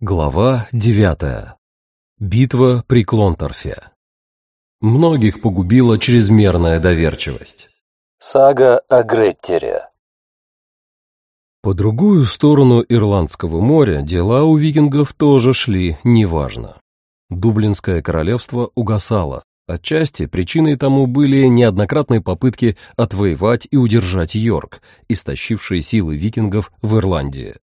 Глава 9. Битва при Клонторфе. Многих погубила чрезмерная доверчивость. Сага о Греттере. По другую сторону Ирландского моря дела у викингов тоже шли неважно. Дублинское королевство угасало. Отчасти причиной тому были неоднократные попытки отвоевать и удержать Йорк, истощившие силы викингов в Ирландии.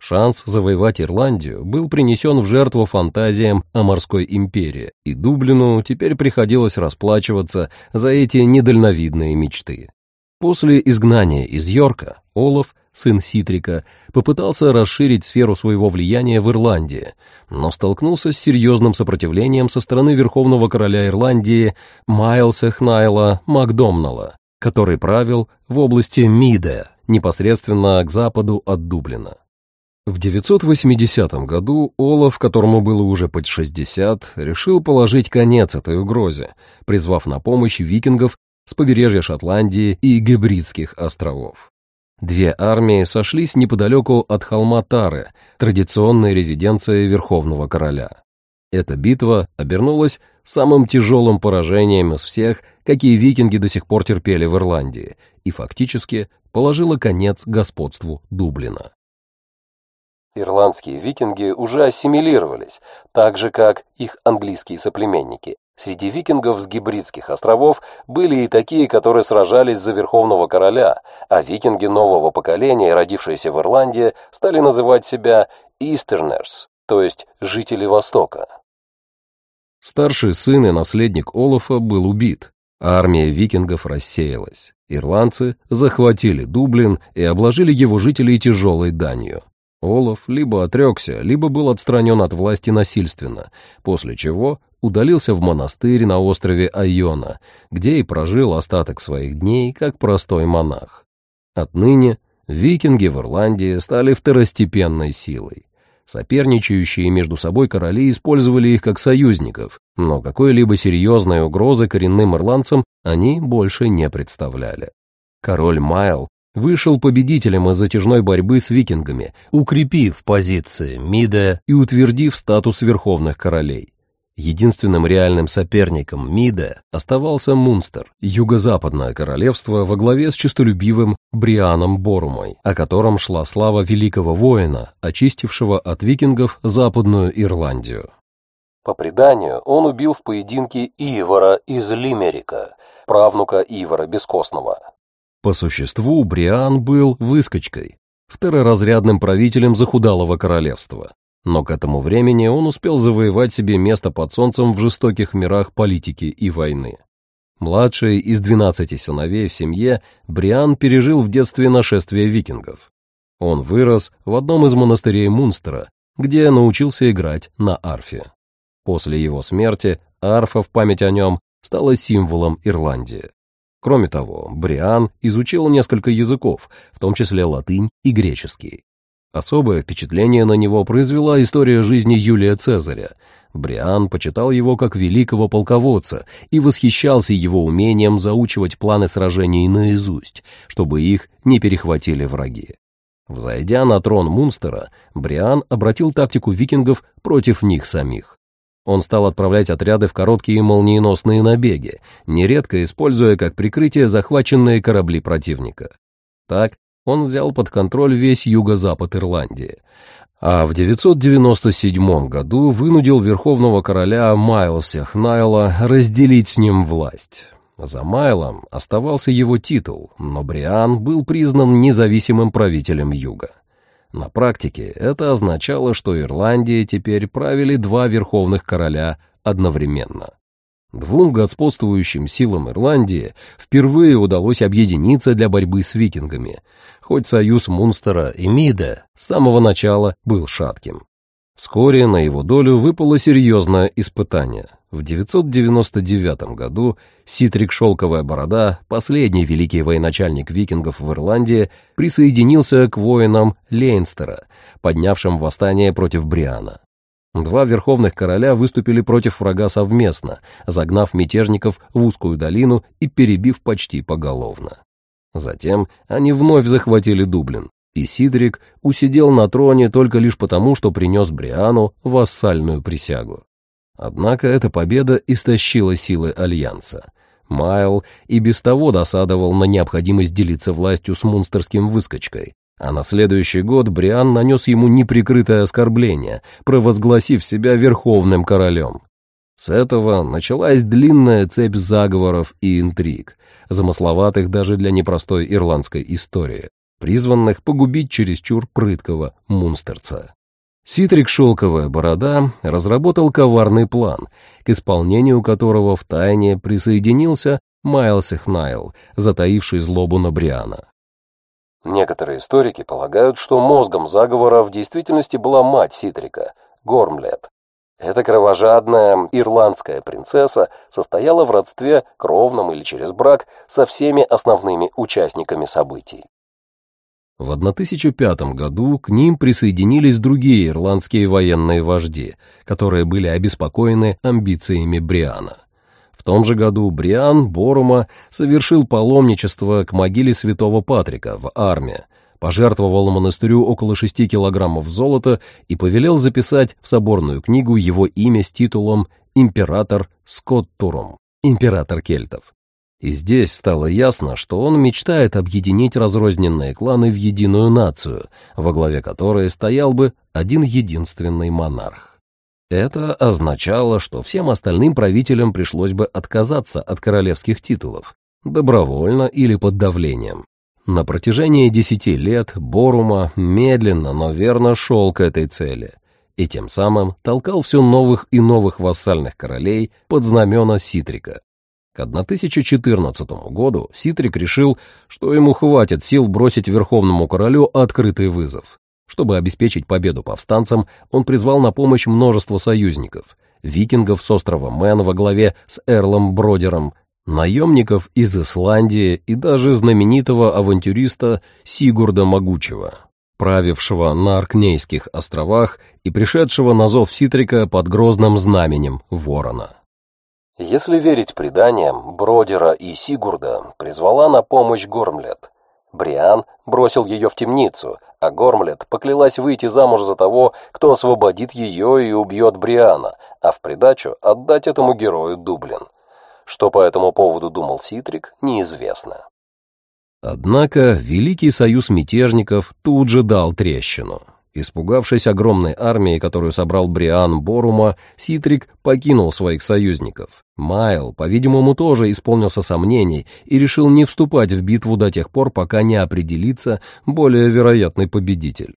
Шанс завоевать Ирландию был принесен в жертву фантазиям о морской империи, и Дублину теперь приходилось расплачиваться за эти недальновидные мечты. После изгнания из Йорка Олаф, сын Ситрика, попытался расширить сферу своего влияния в Ирландии, но столкнулся с серьезным сопротивлением со стороны верховного короля Ирландии Майлса Хнайла Макдомнала, который правил в области Миде, непосредственно к западу от Дублина. В 980 году Олаф, которому было уже под 60, решил положить конец этой угрозе, призвав на помощь викингов с побережья Шотландии и Гебридских островов. Две армии сошлись неподалеку от холма Тары, традиционной резиденции Верховного Короля. Эта битва обернулась самым тяжелым поражением из всех, какие викинги до сих пор терпели в Ирландии, и фактически положила конец господству Дублина. Ирландские викинги уже ассимилировались, так же как их английские соплеменники. Среди викингов с гибридских островов были и такие, которые сражались за верховного короля, а викинги нового поколения, родившиеся в Ирландии, стали называть себя «Easterners», то есть «жители Востока». Старший сын и наследник Олафа был убит, а армия викингов рассеялась. Ирландцы захватили Дублин и обложили его жителей тяжелой данью. Олаф либо отрекся, либо был отстранен от власти насильственно, после чего удалился в монастырь на острове Айона, где и прожил остаток своих дней как простой монах. Отныне викинги в Ирландии стали второстепенной силой. Соперничающие между собой короли использовали их как союзников, но какой-либо серьезной угрозы коренным ирландцам они больше не представляли. Король Майл вышел победителем из затяжной борьбы с викингами, укрепив позиции Мида и утвердив статус верховных королей. Единственным реальным соперником Мида оставался Мунстер, юго-западное королевство во главе с честолюбивым Брианом Борумой, о котором шла слава великого воина, очистившего от викингов Западную Ирландию. По преданию, он убил в поединке Ивара из Лимерика, правнука Ивара Бескостного. По существу Бриан был выскочкой, второразрядным правителем захудалого королевства. Но к этому времени он успел завоевать себе место под солнцем в жестоких мирах политики и войны. Младший из двенадцати сыновей в семье, Бриан пережил в детстве нашествие викингов. Он вырос в одном из монастырей Мунстера, где научился играть на арфе. После его смерти арфа в память о нем стала символом Ирландии. Кроме того, Бриан изучил несколько языков, в том числе латынь и греческий. Особое впечатление на него произвела история жизни Юлия Цезаря. Бриан почитал его как великого полководца и восхищался его умением заучивать планы сражений наизусть, чтобы их не перехватили враги. Взойдя на трон Мунстера, Бриан обратил тактику викингов против них самих. Он стал отправлять отряды в короткие молниеносные набеги, нередко используя как прикрытие захваченные корабли противника. Так он взял под контроль весь юго-запад Ирландии, а в 997 году вынудил верховного короля Майлса Хнайла разделить с ним власть. За Майлом оставался его титул, но Бриан был признан независимым правителем юга. На практике это означало, что Ирландии теперь правили два верховных короля одновременно. Двум господствующим силам Ирландии впервые удалось объединиться для борьбы с викингами, хоть союз Мунстера и Мида с самого начала был шатким. Вскоре на его долю выпало серьезное испытание. В 999 году Ситрик Шелковая Борода, последний великий военачальник викингов в Ирландии, присоединился к воинам Лейнстера, поднявшим восстание против Бриана. Два верховных короля выступили против врага совместно, загнав мятежников в узкую долину и перебив почти поголовно. Затем они вновь захватили Дублин, И Сидрик усидел на троне только лишь потому, что принес Бриану вассальную присягу. Однако эта победа истощила силы Альянса. Майл и без того досадовал на необходимость делиться властью с мунстерским выскочкой, а на следующий год Бриан нанес ему неприкрытое оскорбление, провозгласив себя верховным королем. С этого началась длинная цепь заговоров и интриг, замысловатых даже для непростой ирландской истории, призванных погубить чересчур прыткого мунстерца. Ситрик Шелковая Борода разработал коварный план, к исполнению которого в тайне присоединился Майлс Эхнайл, затаивший злобу на Бриана. Некоторые историки полагают, что мозгом заговора в действительности была мать Ситрика, Гормлет. Эта кровожадная ирландская принцесса состояла в родстве, кровном или через брак, со всеми основными участниками событий. В 1005 году к ним присоединились другие ирландские военные вожди, которые были обеспокоены амбициями Бриана. В том же году Бриан Борума совершил паломничество к могиле святого Патрика в армии, пожертвовал монастырю около 6 килограммов золота и повелел записать в соборную книгу его имя с титулом «Император Скоттурум», император кельтов. И здесь стало ясно, что он мечтает объединить разрозненные кланы в единую нацию, во главе которой стоял бы один единственный монарх. Это означало, что всем остальным правителям пришлось бы отказаться от королевских титулов, добровольно или под давлением. На протяжении десяти лет Борума медленно, но верно шел к этой цели и тем самым толкал все новых и новых вассальных королей под знамена Ситрика. К 1014 году Ситрик решил, что ему хватит сил бросить Верховному Королю открытый вызов. Чтобы обеспечить победу повстанцам, он призвал на помощь множество союзников — викингов с острова Мэн во главе с Эрлом Бродером, наемников из Исландии и даже знаменитого авантюриста Сигурда Могучего, правившего на Аркнейских островах и пришедшего на зов Ситрика под грозным знаменем Ворона. Если верить преданиям, Бродера и Сигурда призвала на помощь Гормлет. Бриан бросил ее в темницу, а Гормлет поклялась выйти замуж за того, кто освободит ее и убьет Бриана, а в придачу отдать этому герою Дублин. Что по этому поводу думал Ситрик, неизвестно. Однако Великий Союз мятежников тут же дал трещину. Испугавшись огромной армии, которую собрал Бриан Борума, Ситрик покинул своих союзников. Майл, по-видимому, тоже исполнился сомнений и решил не вступать в битву до тех пор, пока не определится более вероятный победитель.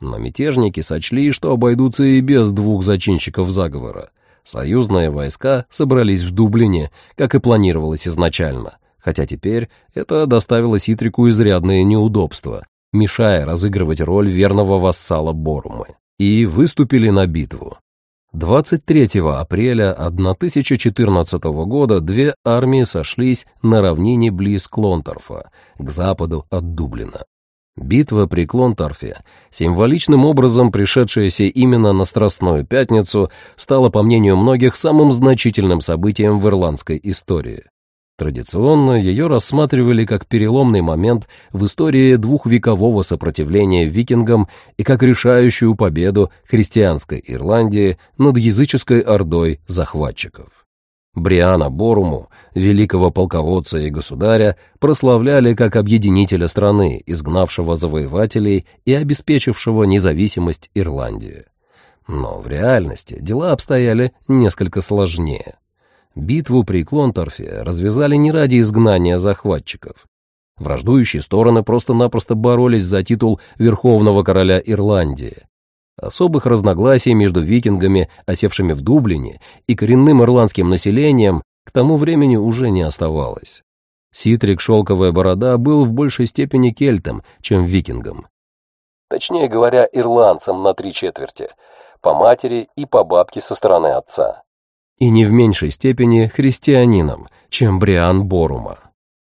Но мятежники сочли, что обойдутся и без двух зачинщиков заговора. Союзные войска собрались в Дублине, как и планировалось изначально, хотя теперь это доставило Ситрику изрядные неудобства, мешая разыгрывать роль верного вассала Борумы, и выступили на битву. 23 апреля 1014 года две армии сошлись на равнине близ Клонторфа, к западу от Дублина. Битва при Клонторфе, символичным образом пришедшаяся именно на Страстную Пятницу, стала, по мнению многих, самым значительным событием в ирландской истории. Традиционно ее рассматривали как переломный момент в истории двухвекового сопротивления викингам и как решающую победу христианской Ирландии над языческой ордой захватчиков. Бриана Боруму, великого полководца и государя, прославляли как объединителя страны, изгнавшего завоевателей и обеспечившего независимость Ирландии. Но в реальности дела обстояли несколько сложнее. Битву при Клонторфе развязали не ради изгнания захватчиков. Враждующие стороны просто-напросто боролись за титул Верховного Короля Ирландии. Особых разногласий между викингами, осевшими в Дублине, и коренным ирландским населением к тому времени уже не оставалось. Ситрик Шелковая Борода был в большей степени кельтом, чем викингом. Точнее говоря, ирландцем на три четверти, по матери и по бабке со стороны отца и не в меньшей степени христианином, чем Бриан Борума.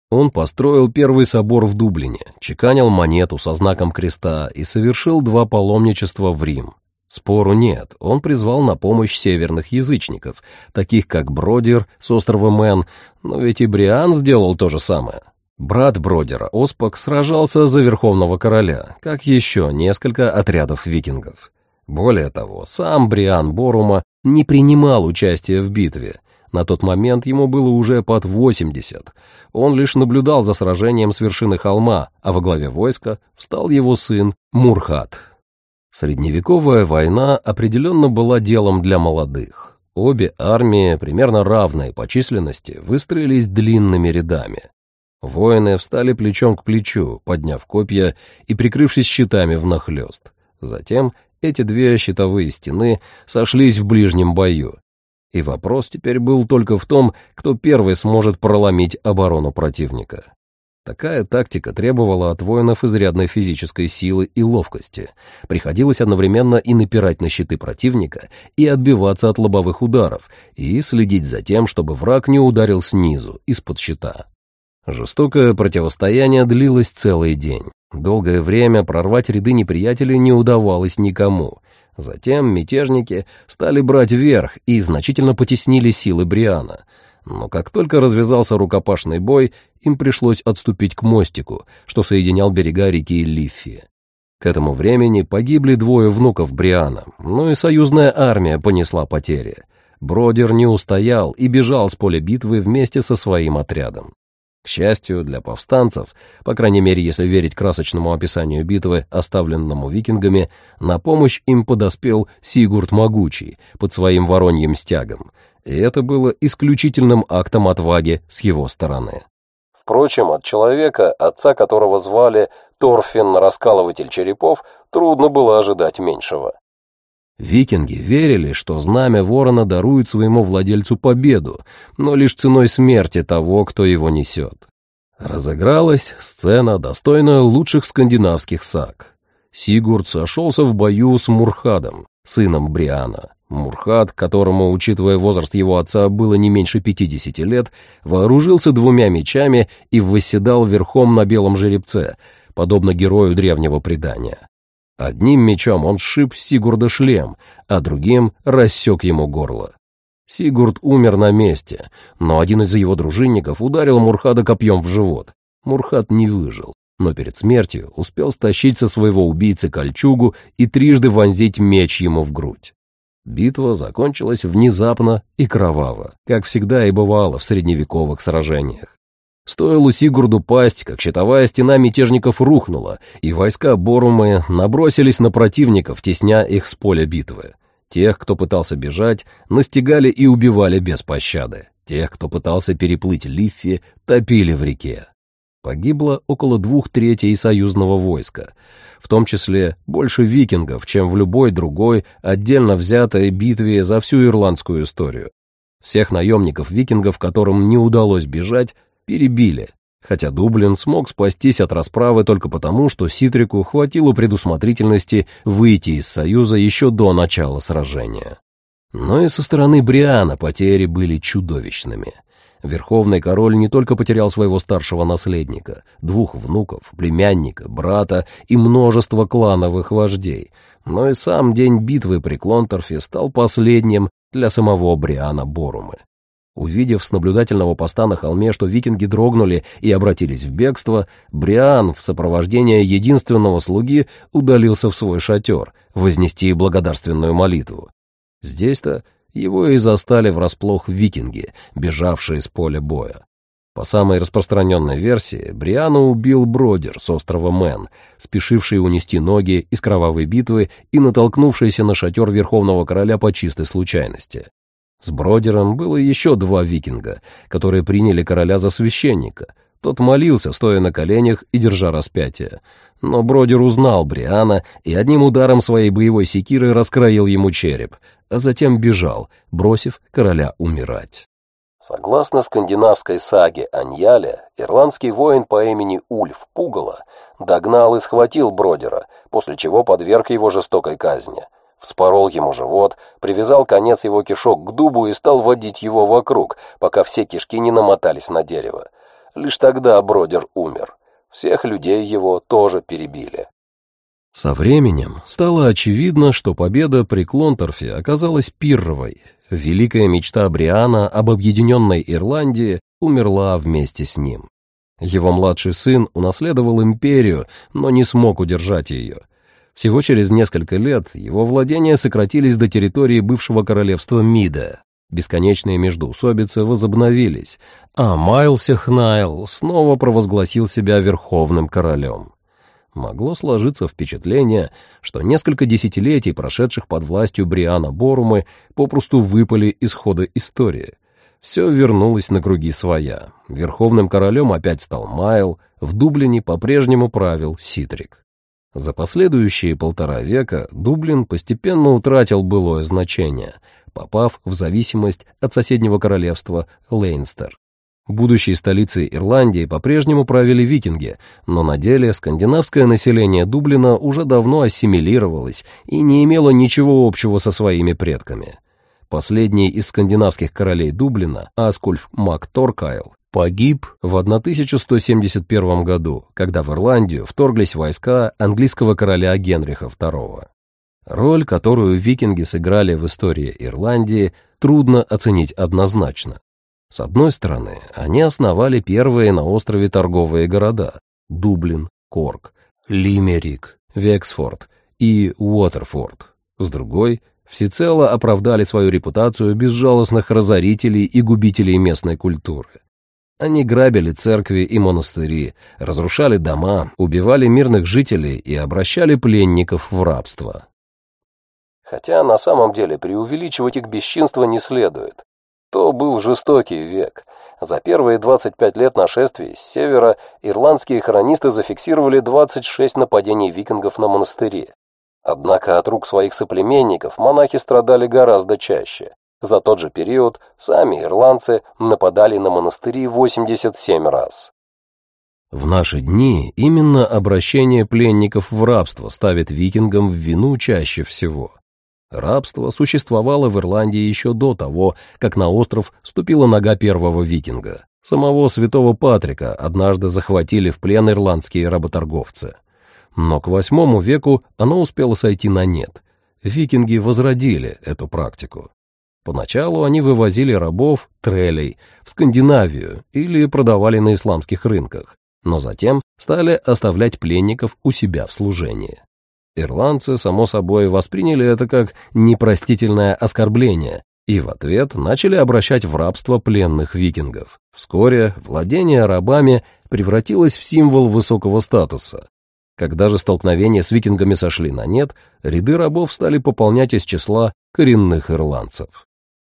Он построил первый собор в Дублине, чеканил монету со знаком креста и совершил два паломничества в Рим. Спору нет, он призвал на помощь северных язычников, таких как Бродер с острова Мэн, но ведь и Бриан сделал то же самое. Брат Бродера, Оспак, сражался за Верховного Короля, как еще несколько отрядов викингов. Более того, сам Бриан Борума не принимал участия в битве. На тот момент ему было уже под 80. Он лишь наблюдал за сражением с вершины холма, а во главе войска встал его сын Мурхат. Средневековая война определенно была делом для молодых. Обе армии, примерно равные по численности, выстроились длинными рядами. Воины встали плечом к плечу, подняв копья и прикрывшись щитами внахлёст. Затем эти две щитовые стены сошлись в ближнем бою. И вопрос теперь был только в том, кто первый сможет проломить оборону противника. Такая тактика требовала от воинов изрядной физической силы и ловкости. Приходилось одновременно и напирать на щиты противника, и отбиваться от лобовых ударов, и следить за тем, чтобы враг не ударил снизу, из-под щита. Жестокое противостояние длилось целый день. Долгое время прорвать ряды неприятелей не удавалось никому. Затем мятежники стали брать верх и значительно потеснили силы Бриана. Но как только развязался рукопашный бой, им пришлось отступить к мостику, что соединял берега реки Лиффи. К этому времени погибли двое внуков Бриана, но и союзная армия понесла потери. Бродер не устоял и бежал с поля битвы вместе со своим отрядом. К счастью для повстанцев, по крайней мере, если верить красочному описанию битвы, оставленному викингами, на помощь им подоспел Сигурд Могучий под своим вороньим стягом, и это было исключительным актом отваги с его стороны. Впрочем, от человека, отца которого звали Торфин Раскалыватель Черепов, трудно было ожидать меньшего. Викинги верили, что знамя ворона дарует своему владельцу победу, но лишь ценой смерти того, кто его несет. Разыгралась сцена, достойная лучших скандинавских саг. Сигурд сошелся в бою с Мурхадом, сыном Бриана. Мурхад, которому, учитывая возраст его отца, было не меньше 50 лет, вооружился двумя мечами и восседал верхом на белом жеребце, подобно герою древнего предания. Одним мечом он сшиб Сигурда шлем, а другим рассек ему горло. Сигурд умер на месте, но один из его дружинников ударил Мурхада копьем в живот. Мурхад не выжил, но перед смертью успел стащить со своего убийцы кольчугу и трижды вонзить меч ему в грудь. Битва закончилась внезапно и кроваво, как всегда и бывало в средневековых сражениях. Стоило Сигурду пасть, как щитовая стена мятежников рухнула, и войска Борумы набросились на противников, тесня их с поля битвы. Тех, кто пытался бежать, настигали и убивали без пощады. Тех, кто пытался переплыть Лиффи, топили в реке. Погибло около двух третей союзного войска, в том числе больше викингов, чем в любой другой отдельно взятой битве за всю ирландскую историю. Всех наемников викингов, которым не удалось бежать, перебили, хотя Дублин смог спастись от расправы только потому, что Ситрику хватило предусмотрительности выйти из Союза еще до начала сражения. Но и со стороны Бриана потери были чудовищными. Верховный король не только потерял своего старшего наследника, двух внуков, племянника, брата и множество клановых вождей, но и сам день битвы при Клонторфе стал последним для самого Бриана Борумы. Увидев с наблюдательного поста на холме, что викинги дрогнули и обратились в бегство, Бриан в сопровождении единственного слуги удалился в свой шатер, вознести благодарственную молитву. Здесь-то его и застали врасплох викинги, бежавшие с поля боя. По самой распространенной версии, Бриана убил Бродер с острова Мэн, спешивший унести ноги из кровавой битвы и натолкнувшийся на шатер Верховного Короля по чистой случайности. С Бродером было еще два викинга, которые приняли короля за священника. Тот молился, стоя на коленях и держа распятие. Но Бродер узнал Бриана и одним ударом своей боевой секиры раскроил ему череп, а затем бежал, бросив короля умирать. Согласно скандинавской саге Аньяле, ирландский воин по имени Ульф Пугала догнал и схватил Бродера, после чего подверг его жестокой казни – вспорол ему живот, привязал конец его кишок к дубу и стал водить его вокруг, пока все кишки не намотались на дерево. Лишь тогда Бродер умер. Всех людей его тоже перебили. Со временем стало очевидно, что победа при Клонторфе оказалась пирровой. Великая мечта Бриана об объединенной Ирландии умерла вместе с ним. Его младший сын унаследовал империю, но не смог удержать ее. Всего через несколько лет его владения сократились до территории бывшего королевства Мида. Бесконечные междоусобицы возобновились, а Майлсехнайл снова провозгласил себя верховным королем. Могло сложиться впечатление, что несколько десятилетий, прошедших под властью Бриана Борумы, попросту выпали из хода истории — все вернулось на круги своя. Верховным королем опять стал Майл, в Дублине по-прежнему правил Ситрик. За последующие полтора века Дублин постепенно утратил былое значение, попав в зависимость от соседнего королевства Лейнстер. Будущей столицей Ирландии по-прежнему правили викинги, но на деле скандинавское население Дублина уже давно ассимилировалось и не имело ничего общего со своими предками. Последний из скандинавских королей Дублина, Аскульф Мак Торкайл, погиб в 1171 году, когда в Ирландию вторглись войска английского короля Генриха II. Роль, которую викинги сыграли в истории Ирландии, трудно оценить однозначно. С одной стороны, они основали первые на острове торговые города – Дублин, Корк, Лимерик, Вексфорд и Уотерфорд. С другой – всецело оправдали свою репутацию безжалостных разорителей и губителей местной культуры. Они грабили церкви и монастыри, разрушали дома, убивали мирных жителей и обращали пленников в рабство. Хотя на самом деле преувеличивать их бесчинство не следует. То был жестокий век. За первые 25 лет нашествий с севера ирландские хронисты зафиксировали 26 нападений викингов на монастыри. Однако от рук своих соплеменников монахи страдали гораздо чаще. За тот же период сами ирландцы нападали на монастыри 87 раз. В наши дни именно обращение пленников в рабство ставит викингам в вину чаще всего. Рабство существовало в Ирландии еще до того, как на остров ступила нога первого викинга. Самого святого Патрика однажды захватили в плен ирландские работорговцы. Но к восьмому веку оно успело сойти на нет. Викинги возродили эту практику. Поначалу они вывозили рабов, трелей, в Скандинавию или продавали на исламских рынках, но затем стали оставлять пленников у себя в служении. Ирландцы, само собой, восприняли это как непростительное оскорбление и в ответ начали обращать в рабство пленных викингов. Вскоре владение рабами превратилось в символ высокого статуса, когда же столкновения с викингами сошли на нет, ряды рабов стали пополнять из числа коренных ирландцев.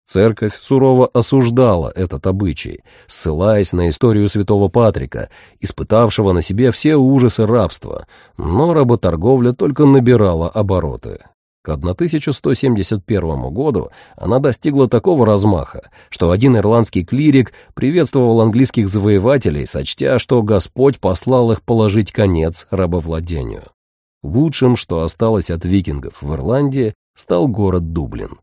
Церковь сурово осуждала этот обычай, ссылаясь на историю святого Патрика, испытавшего на себе все ужасы рабства, но работорговля только набирала обороты. К 1171 году она достигла такого размаха, что один ирландский клирик приветствовал английских завоевателей, сочтя, что Господь послал их положить конец рабовладению. Лучшим, что осталось от викингов в Ирландии, стал город Дублин.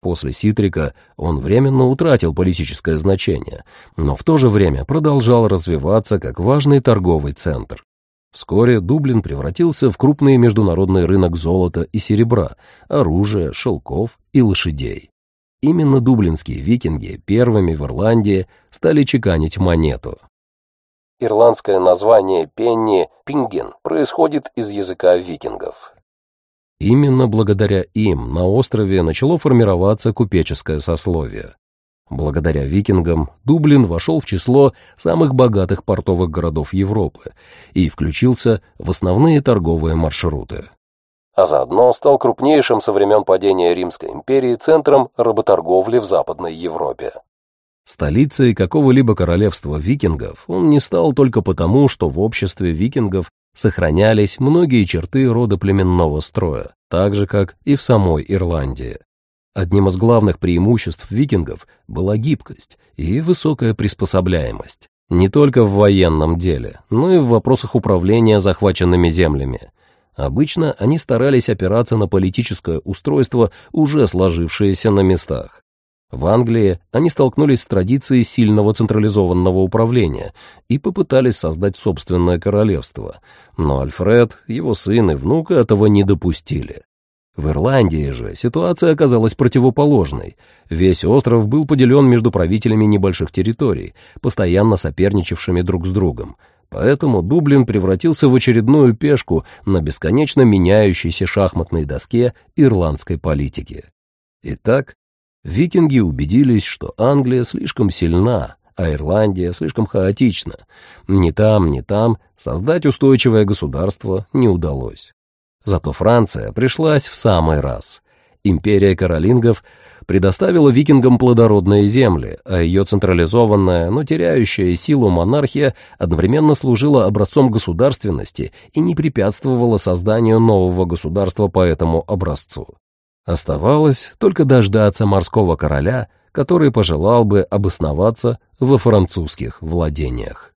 После Ситрика он временно утратил политическое значение, но в то же время продолжал развиваться как важный торговый центр. Вскоре Дублин превратился в крупный международный рынок золота и серебра, оружия, шелков и лошадей. Именно дублинские викинги первыми в Ирландии стали чеканить монету. Ирландское название пенни «пинген» происходит из языка викингов. Именно благодаря им на острове начало формироваться купеческое сословие. Благодаря викингам Дублин вошел в число самых богатых портовых городов Европы и включился в основные торговые маршруты. А заодно стал крупнейшим со времен падения Римской империи центром работорговли в Западной Европе. Столицей какого-либо королевства викингов он не стал только потому, что в обществе викингов сохранялись многие черты рода племенного строя, так же, как и в самой Ирландии. Одним из главных преимуществ викингов была гибкость и высокая приспособляемость. Не только в военном деле, но и в вопросах управления захваченными землями. Обычно они старались опираться на политическое устройство, уже сложившееся на местах. В Англии они столкнулись с традицией сильного централизованного управления и попытались создать собственное королевство, но Альфред, его сын и внук этого не допустили. В Ирландии же ситуация оказалась противоположной. Весь остров был поделен между правителями небольших территорий, постоянно соперничавшими друг с другом. Поэтому Дублин превратился в очередную пешку на бесконечно меняющейся шахматной доске ирландской политики. Итак, викинги убедились, что Англия слишком сильна, а Ирландия слишком хаотична. Ни там, ни там создать устойчивое государство не удалось. Зато Франция пришлась в самый раз. Империя каролингов предоставила викингам плодородные земли, а ее централизованная, но теряющая силу монархия одновременно служила образцом государственности и не препятствовала созданию нового государства по этому образцу. Оставалось только дождаться морского короля, который пожелал бы обосноваться во французских владениях.